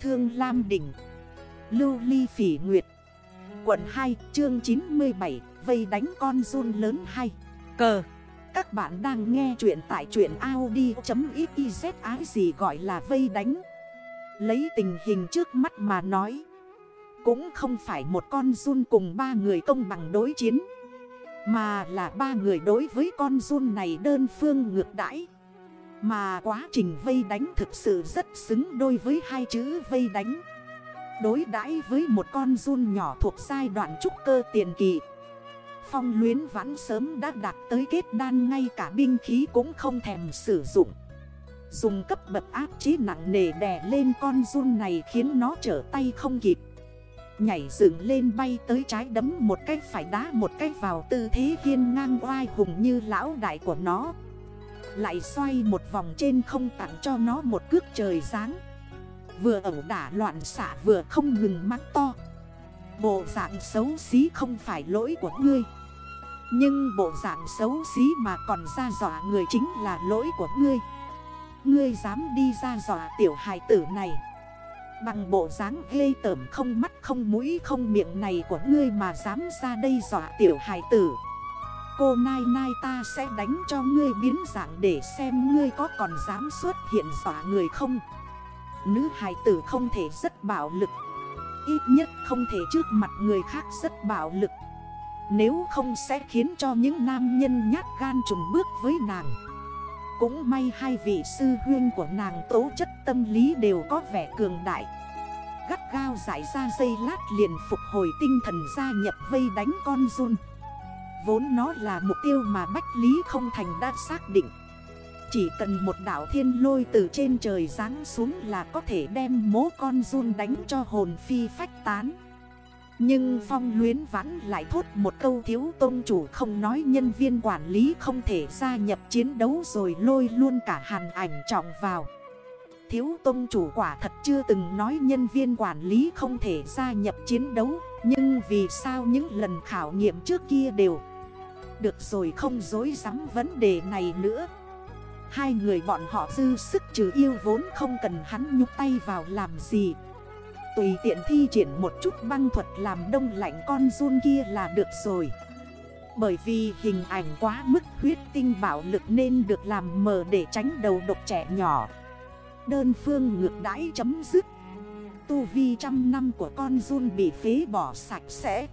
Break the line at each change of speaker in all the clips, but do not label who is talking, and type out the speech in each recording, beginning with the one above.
Thương Lam Đỉnh, Lưu Ly Phỉ Nguyệt, Quận 2 chương 97 Vây đánh con run lớn hay Cờ, Các bạn đang nghe chuyện tại chuyện Audi.xyz ái gì gọi là vây đánh? Lấy tình hình trước mắt mà nói, Cũng không phải một con run cùng ba người công bằng đối chiến, Mà là ba người đối với con run này đơn phương ngược đãi. Mà quá trình vây đánh thực sự rất xứng đôi với hai chữ vây đánh. Đối đãi với một con run nhỏ thuộc giai đoạn trúc cơ tiền kỳ. Phong luyến vãn sớm đã đạt tới kết đan, ngay cả binh khí cũng không thèm sử dụng. Dùng cấp bậc áp chế nặng nề đè lên con run này khiến nó trở tay không kịp. Nhảy dựng lên bay tới trái đấm một cách phải đá một cách vào tư thế hiên ngang oai hùng như lão đại của nó. Lại xoay một vòng trên không tặng cho nó một cước trời ráng Vừa ẩu đả loạn xạ vừa không ngừng mắng to. Bộ dạng xấu xí không phải lỗi của ngươi. Nhưng bộ dạng xấu xí mà còn ra dọa người chính là lỗi của ngươi. Ngươi dám đi ra dọa tiểu hài tử này. Bằng bộ dáng ghê tởm không mắt không mũi không miệng này của ngươi mà dám ra đây dọa tiểu hài tử. Cô Nai Nai ta sẽ đánh cho ngươi biến dạng để xem ngươi có còn dám xuất hiện dọa người không. Nữ hài tử không thể rất bạo lực. Ít nhất không thể trước mặt người khác rất bạo lực. Nếu không sẽ khiến cho những nam nhân nhát gan trùng bước với nàng. Cũng may hai vị sư huyên của nàng tố chất tâm lý đều có vẻ cường đại. Gắt gao giải ra dây lát liền phục hồi tinh thần gia nhập vây đánh con run. Vốn nó là mục tiêu mà Bách Lý không thành đã xác định. Chỉ cần một đảo thiên lôi từ trên trời ráng xuống là có thể đem mố con run đánh cho hồn phi phách tán. Nhưng phong luyến vãn lại thốt một câu thiếu tôn chủ không nói nhân viên quản lý không thể gia nhập chiến đấu rồi lôi luôn cả hàn ảnh trọng vào. Thiếu tôn chủ quả thật chưa từng nói nhân viên quản lý không thể gia nhập chiến đấu, Nhưng vì sao những lần khảo nghiệm trước kia đều được rồi không dối rắm vấn đề này nữa. Hai người bọn họ dư sức trừ yêu vốn không cần hắn nhúc tay vào làm gì. Tùy tiện thi triển một chút băng thuật làm đông lạnh con run kia là được rồi. Bởi vì hình ảnh quá mức huyết tinh bạo lực nên được làm mờ để tránh đầu độc trẻ nhỏ. Đơn phương ngược đãi chấm dứt. Tu vi trăm năm của con run bị phế bỏ sạch sẽ.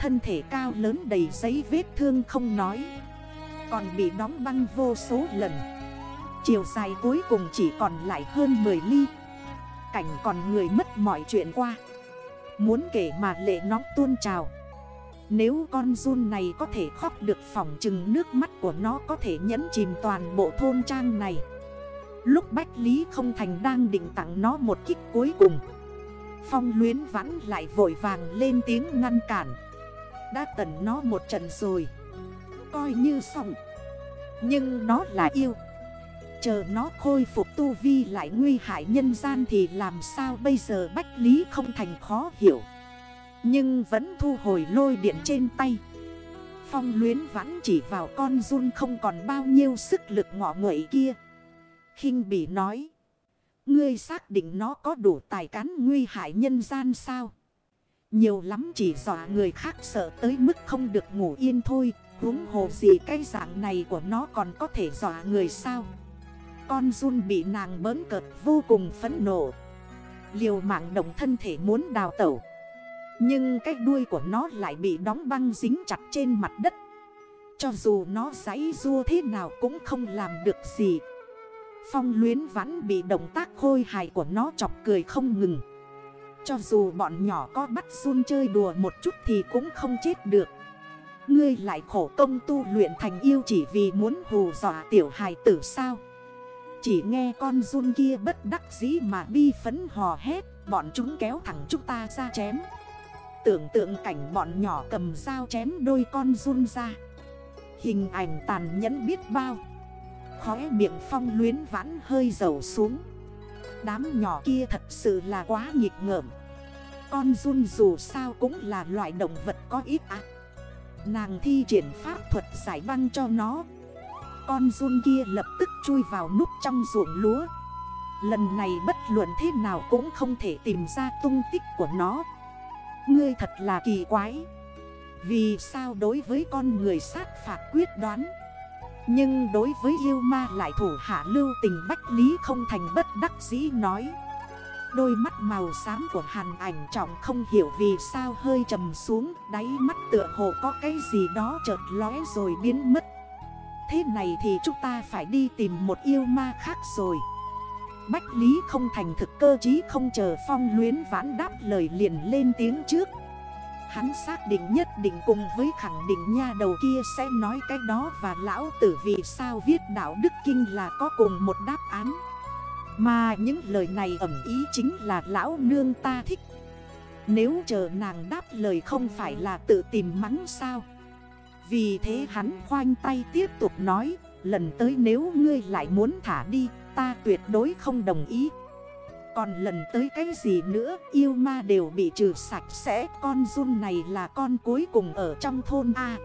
Thân thể cao lớn đầy giấy vết thương không nói. Còn bị đóng băng vô số lần. Chiều dài cuối cùng chỉ còn lại hơn 10 ly. Cảnh còn người mất mọi chuyện qua. Muốn kể mà lệ nó tuôn trào. Nếu con run này có thể khóc được phỏng chừng nước mắt của nó có thể nhẫn chìm toàn bộ thôn trang này. Lúc Bách Lý không thành đang định tặng nó một kích cuối cùng. Phong luyến vãn lại vội vàng lên tiếng ngăn cản. Đã tẩn nó một trận rồi. Coi như xong. Nhưng nó là yêu. Chờ nó khôi phục tu vi lại nguy hại nhân gian thì làm sao bây giờ Bách Lý không thành khó hiểu. Nhưng vẫn thu hồi lôi điện trên tay. Phong luyến vẫn chỉ vào con run không còn bao nhiêu sức lực ngọ nguậy kia. Khinh bỉ nói. Ngươi xác định nó có đủ tài cán nguy hại nhân gian sao? Nhiều lắm chỉ dọa người khác sợ tới mức không được ngủ yên thôi. Huống hồ gì cái dạng này của nó còn có thể dọa người sao? Con run bị nàng bớn cợt vô cùng phấn nộ. Liều mạng động thân thể muốn đào tẩu. Nhưng cái đuôi của nó lại bị đóng băng dính chặt trên mặt đất. Cho dù nó giấy rua thế nào cũng không làm được gì. Phong luyến vãn bị động tác khôi hài của nó chọc cười không ngừng. Cho dù bọn nhỏ có bắt run chơi đùa một chút thì cũng không chết được. Ngươi lại khổ công tu luyện thành yêu chỉ vì muốn hù dọa tiểu hài tử sao? Chỉ nghe con run kia bất đắc dĩ mà bi phấn hò hét, Bọn chúng kéo thẳng chúng ta ra chém. Tưởng tượng cảnh bọn nhỏ cầm dao chém đôi con run ra. Hình ảnh tàn nhẫn biết bao. Khóe miệng phong luyến vãn hơi dầu xuống. Đám nhỏ kia thật sự là quá nghịch ngợm. Con run dù sao cũng là loại động vật có ít ác. Nàng thi triển pháp thuật giải băng cho nó. Con run kia lập tức chui vào nút trong ruộng lúa. Lần này bất luận thế nào cũng không thể tìm ra tung tích của nó. Ngươi thật là kỳ quái. Vì sao đối với con người sát phạt quyết đoán? Nhưng đối với yêu ma lại thủ hạ lưu tình bách lý không thành bất đắc dĩ nói. Đôi mắt màu xám của hàn ảnh trọng không hiểu vì sao hơi trầm xuống, Đáy mắt tựa hồ có cái gì đó chợt lóe rồi biến mất. Thế này thì chúng ta phải đi tìm một yêu ma khác rồi. Bách Lý không thành thực cơ chí không chờ phong luyến vãn đáp lời liền lên tiếng trước. Hắn xác định nhất định cùng với khẳng định nha đầu kia sẽ nói cái đó Và lão tử vì sao viết đạo đức kinh là có cùng một đáp án. Mà những lời này ẩm ý chính là lão nương ta thích. Nếu chờ nàng đáp lời không phải là tự tìm mắng sao? Vì thế hắn khoanh tay tiếp tục nói, Lần tới nếu ngươi lại muốn thả đi, ta tuyệt đối không đồng ý. Còn lần tới cái gì nữa, Yêu ma đều bị trừ sạch sẽ. Con run này là con cuối cùng ở trong thôn A.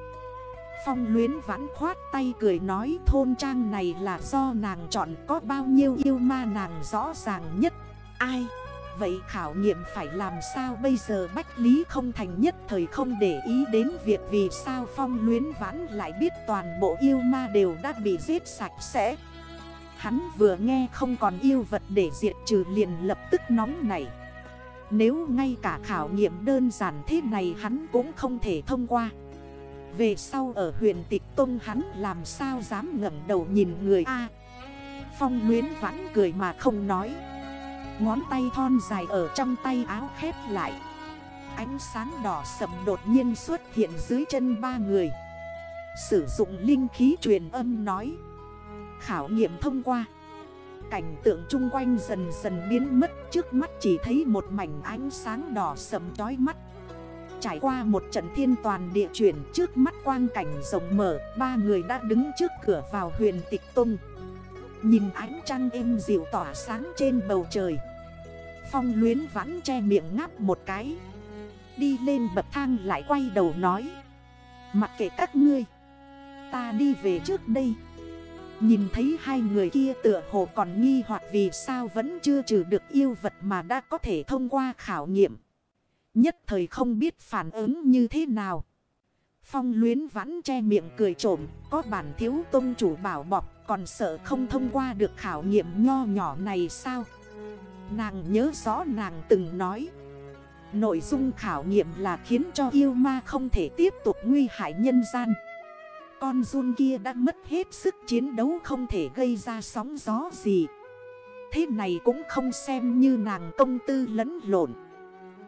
Phong luyến vãn khoát tay cười nói, Thôn trang này là do nàng chọn, Có bao nhiêu yêu ma nàng rõ ràng nhất? Ai? Vậy khảo nghiệm phải làm sao bây giờ? Bách Lý không thành nhất thời không để ý đến việc vì sao phong luyến vãn lại biết toàn bộ yêu ma đều đã bị giết sạch sẽ. Hắn vừa nghe không còn yêu vật để diệt trừ liền lập tức nóng nảy. Nếu ngay cả khảo nghiệm đơn giản thế này hắn cũng không thể thông qua. Về sau ở huyện tịch tông hắn làm sao dám ngẩn đầu nhìn người A. Phong luyến vãn cười mà không nói. Ngón tay thon dài ở trong tay áo khép lại. Ánh sáng đỏ sầm đột nhiên xuất hiện dưới chân ba người. Sử dụng linh khí truyền âm nói. Khảo nghiệm thông qua. Cảnh tượng chung quanh dần dần biến mất, Trước mắt chỉ thấy một mảnh ánh sáng đỏ sầm chói mắt. Trải qua một trận thiên toàn địa chuyển, trước mắt quang cảnh rộng mở, Ba người đã đứng trước cửa vào huyền tịch tung Nhìn ánh trăng êm dịu tỏa sáng trên bầu trời. Phong luyến vãn che miệng ngáp một cái. Đi lên bậc thang lại quay đầu nói. Mặc kệ các ngươi, Ta đi về trước đây. Nhìn thấy hai người kia tựa hồ còn nghi hoặc vì sao vẫn chưa trừ được yêu vật mà đã có thể thông qua khảo nghiệm. Nhất thời không biết phản ứng như thế nào. Phong luyến vãn che miệng cười trộm, có bản thiếu tôn chủ bảo bọc còn sợ không thông qua được khảo nghiệm nho nhỏ này sao? Nàng nhớ rõ nàng từng nói. Nội dung khảo nghiệm là khiến cho yêu ma không thể tiếp tục nguy hại nhân gian. Con run kia đã mất hết sức chiến đấu không thể gây ra sóng gió gì. Thế này cũng không xem như nàng công tư lẫn lộn.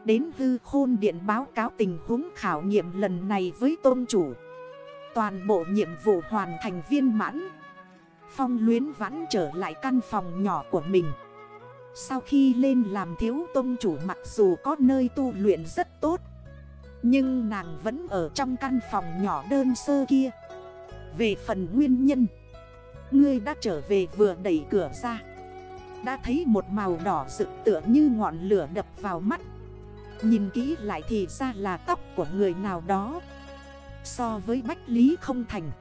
Đến hư khôn điện báo cáo tình huống khảo nghiệm lần này với tôn chủ. Toàn bộ nhiệm vụ hoàn thành viên mãn. Phong luyến vãn trở lại căn phòng nhỏ của mình. Sau khi lên làm thiếu tôn chủ mặc dù có nơi tu luyện rất tốt, Nhưng nàng vẫn ở trong căn phòng nhỏ đơn sơ kia về phần nguyên nhân, Ngươi đã trở về vừa đẩy cửa ra. Đã thấy một màu đỏ rực tựa như ngọn lửa đập vào mắt. Nhìn kỹ lại thì ra là tóc của người nào đó. So với Bách Lý không thành.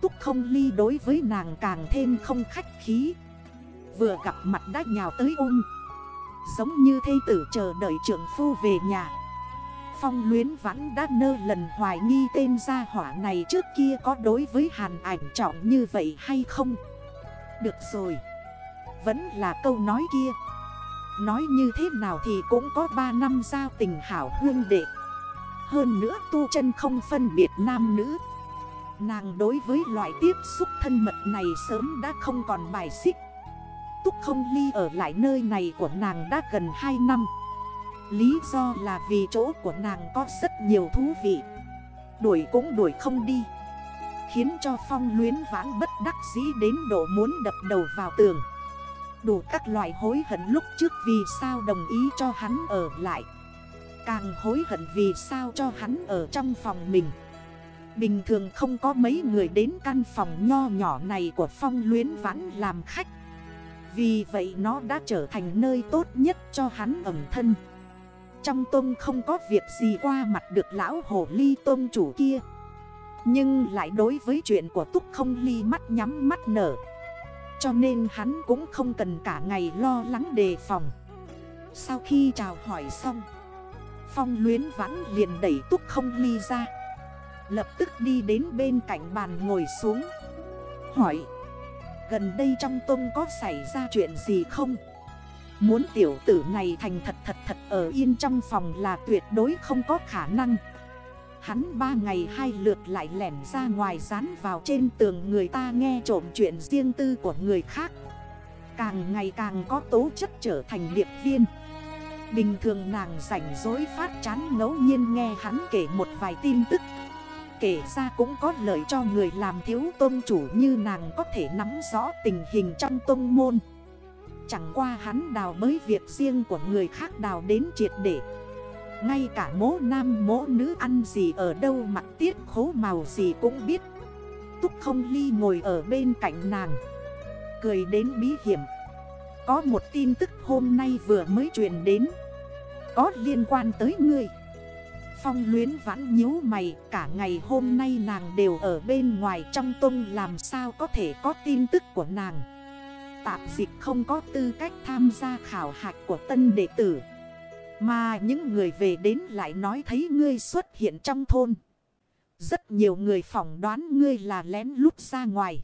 Túc không ly đối với nàng càng thêm không khách khí. Vừa gặp mặt đã nhào tới ôm. Giống như thây tử chờ đợi trưởng phu về nhà. Phong luyến vãn đã nơ lần hoài nghi tên gia hỏa này trước kia có đối với hàn ảnh trọng như vậy hay không? Được rồi. Vẫn là câu nói kia. Nói như thế nào thì cũng có 3 năm giao tình hảo hương đệ. Hơn nữa tu chân không phân biệt nam nữ. Nàng đối với loại tiếp xúc thân mật này sớm đã không còn bài xích. Túc không ly ở lại nơi này của nàng đã gần 2 năm. Lý do là vì chỗ của nàng có rất nhiều thú vị. Đuổi cũng đuổi không đi. Khiến cho phong luyến vãn bất đắc dĩ đến độ muốn đập đầu vào tường. Đủ các loại hối hận lúc trước vì sao đồng ý cho hắn ở lại. Càng hối hận vì sao cho hắn ở trong phòng mình. Bình thường không có mấy người đến căn phòng nho nhỏ này của phong luyến vãn làm khách. Vì vậy nó đã trở thành nơi tốt nhất cho hắn ẩm thân trong tôm không có việc gì qua mặt được lão hồ ly tôn chủ kia. Nhưng lại đối với chuyện của túc không ly mắt nhắm mắt nở. Cho nên hắn cũng không cần cả ngày lo lắng đề phòng. Sau khi chào hỏi xong, Phong luyến vãn liền đẩy túc không ly ra. Lập tức đi đến bên cạnh bàn ngồi xuống, Hỏi, Gần đây trong tôm có xảy ra chuyện gì không? Muốn tiểu tử này thành thật thật thật ở yên trong phòng là tuyệt đối không có khả năng. Hắn ba ngày hai lượt lại lẻn ra ngoài dán vào trên tường người ta nghe trộm chuyện riêng tư của người khác. Càng ngày càng có tố chất trở thành điệp viên. Bình thường nàng rảnh rối phát chán ngẫu nhiên nghe hắn kể một vài tin tức. Kể ra cũng có lợi cho người làm thiếu tôn chủ như nàng có thể nắm rõ tình hình trong tôn môn. Chẳng qua hắn đào bới việc riêng của người khác đào đến triệt để. Ngay cả mố nam mố nữ ăn gì ở đâu mặc tiết khố màu gì cũng biết. Túc không ly ngồi ở bên cạnh nàng. Cười đến bí hiểm. Có một tin tức hôm nay vừa mới truyền đến. Có liên quan tới ngươi. Phong luyến vãn nhíu mày, Cả ngày hôm nay nàng đều ở bên ngoài trong tung Làm sao có thể có tin tức của nàng? Tạp dịch không có tư cách tham gia khảo hạch của tân đệ tử. Mà những người về đến lại nói thấy ngươi xuất hiện trong thôn. Rất nhiều người phỏng đoán ngươi là lén lút ra ngoài.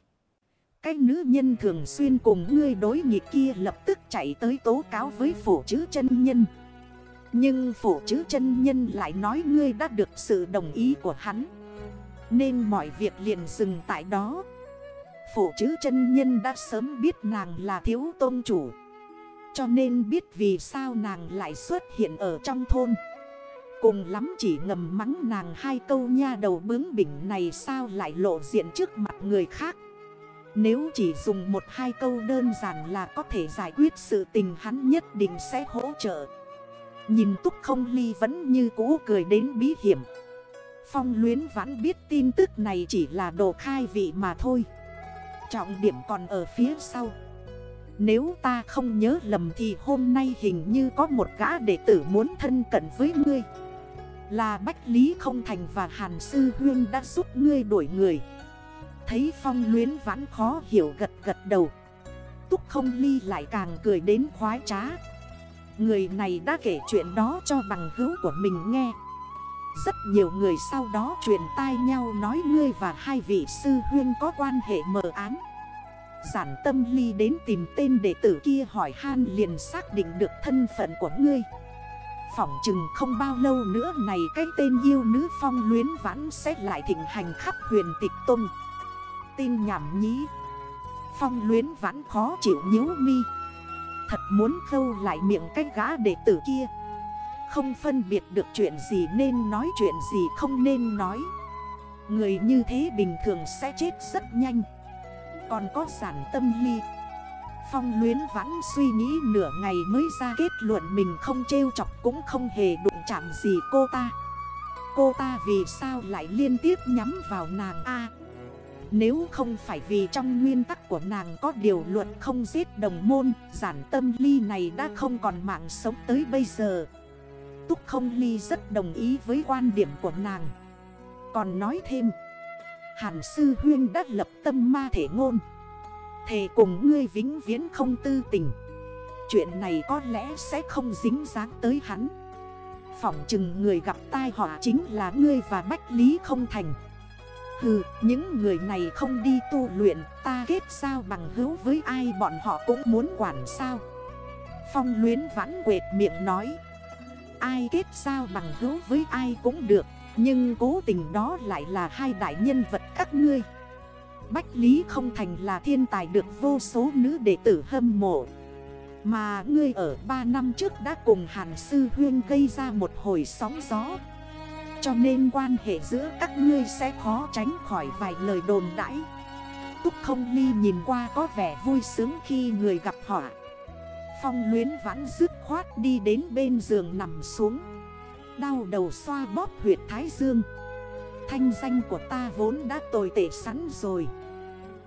Cái nữ nhân thường xuyên cùng ngươi đối nghịch kia lập tức chạy tới tố cáo với phổ chữ chân nhân. Nhưng phổ chữ chân nhân lại nói ngươi đã được sự đồng ý của hắn. Nên mọi việc liền dừng tại đó phụ chữ chân nhân đã sớm biết nàng là thiếu tôn chủ. Cho nên biết vì sao nàng lại xuất hiện ở trong thôn. Cùng lắm chỉ ngầm mắng nàng hai câu nha đầu bướng bỉnh này sao lại lộ diện trước mặt người khác. Nếu chỉ dùng một hai câu đơn giản là có thể giải quyết sự tình hắn nhất định sẽ hỗ trợ. Nhìn túc không ly vẫn như cũ cười đến bí hiểm. Phong luyến vãn biết tin tức này chỉ là đồ khai vị mà thôi. Trọng điểm còn ở phía sau. Nếu ta không nhớ lầm thì hôm nay hình như có một gã đệ tử muốn thân cận với ngươi. Là Bách Lý Không Thành và Hàn Sư Huyên đã giúp ngươi đuổi người. Thấy phong luyến vãn khó hiểu gật gật đầu. Túc không ly lại càng cười đến khoái trá. Người này đã kể chuyện đó cho bằng hữu của mình nghe. Rất nhiều người sau đó truyền tai nhau nói ngươi và hai vị sư huyên có quan hệ mờ án Giản tâm ly đến tìm tên đệ tử kia hỏi han liền xác định được thân phận của ngươi. Phỏng chừng không bao lâu nữa này cái tên yêu nữ phong luyến vãn sẽ lại thịnh hành khắp huyền tịch tung Tin nhảm nhí. Phong luyến vãn khó chịu nhếu mi. Thật muốn khâu lại miệng cái gã đệ tử kia. Không phân biệt được chuyện gì nên nói chuyện gì không nên nói. Người như thế bình thường sẽ chết rất nhanh. Còn có sản tâm ly. Phong luyến vãn suy nghĩ nửa ngày mới ra kết luận mình không trêu chọc cũng không hề đụng chạm gì cô ta. Cô ta vì sao lại liên tiếp nhắm vào nàng A? Nếu không phải vì trong nguyên tắc của nàng có điều luật không giết đồng môn, Giản tâm ly này đã không còn mạng sống tới bây giờ. Túc không ly rất đồng ý với quan điểm của nàng. Còn nói thêm Hàn sư huyên đã lập tâm ma thể ngôn. Thề cùng ngươi vĩnh viễn không tư tình. Chuyện này có lẽ sẽ không dính dáng tới hắn. Phỏng chừng người gặp tai họa chính là ngươi và Bách Lý không thành. Hừ, những người này không đi tu luyện Ta kết sao bằng hữu với ai bọn họ cũng muốn quản sao? Phong luyến vãn quệt miệng nói. Ai kết giao bằng hữu với ai cũng được, Nhưng cố tình đó lại là hai đại nhân vật các ngươi. Bách Lý không thành là thiên tài được vô số nữ đệ tử hâm mộ. Mà ngươi ở 3 năm trước đã cùng Hàn Sư Huyên gây ra một hồi sóng gió. Cho nên quan hệ giữa các ngươi sẽ khó tránh khỏi vài lời đồn đãi. Túc không ly nhìn qua có vẻ vui sướng khi người gặp họa. Phong luyến vãn dứt khoát đi đến bên giường nằm xuống. Đau đầu xoa bóp huyệt thái dương. Thanh danh của ta vốn đã tồi tệ sẵn rồi.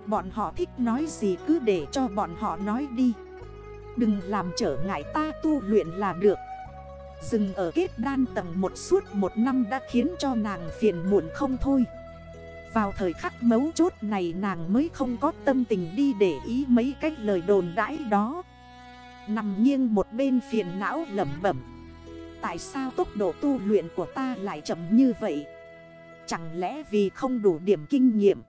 Bọn họ thích nói gì cứ để cho bọn họ nói đi. Đừng làm trở ngại ta tu luyện là được. Dừng ở kết đan tầng một suốt một năm đã khiến cho nàng phiền muộn không thôi. Vào thời khắc mấu chốt này nàng mới không có tâm tình đi để ý mấy cách lời đồn đãi đó. Nằm nghiêng một bên phiền não lẩm bẩm. Tại sao tốc độ tu luyện của ta lại chậm như vậy? Chẳng lẽ vì không đủ điểm kinh nghiệm?